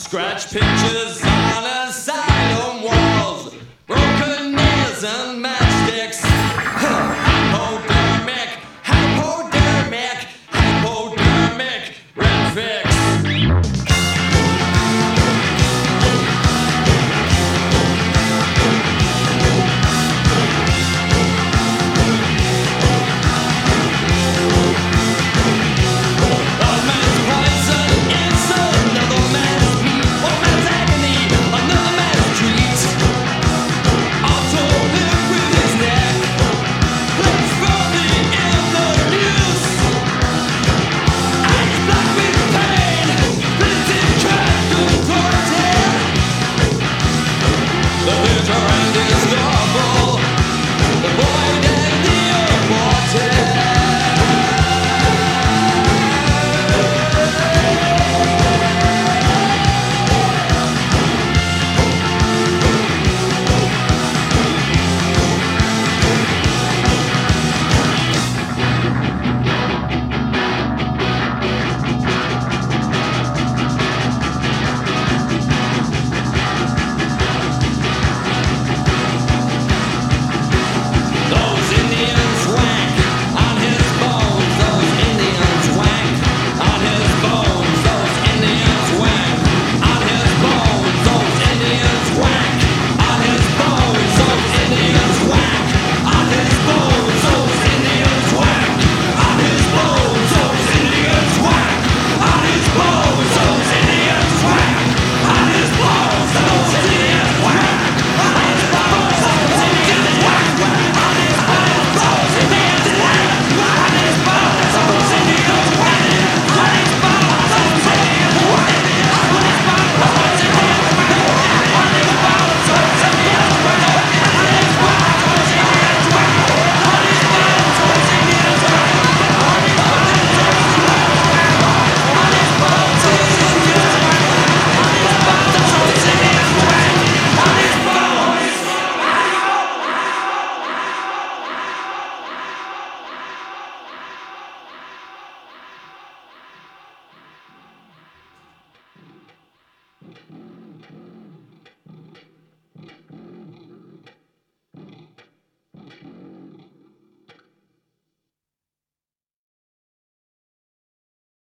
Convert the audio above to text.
Scratch pictures on a side.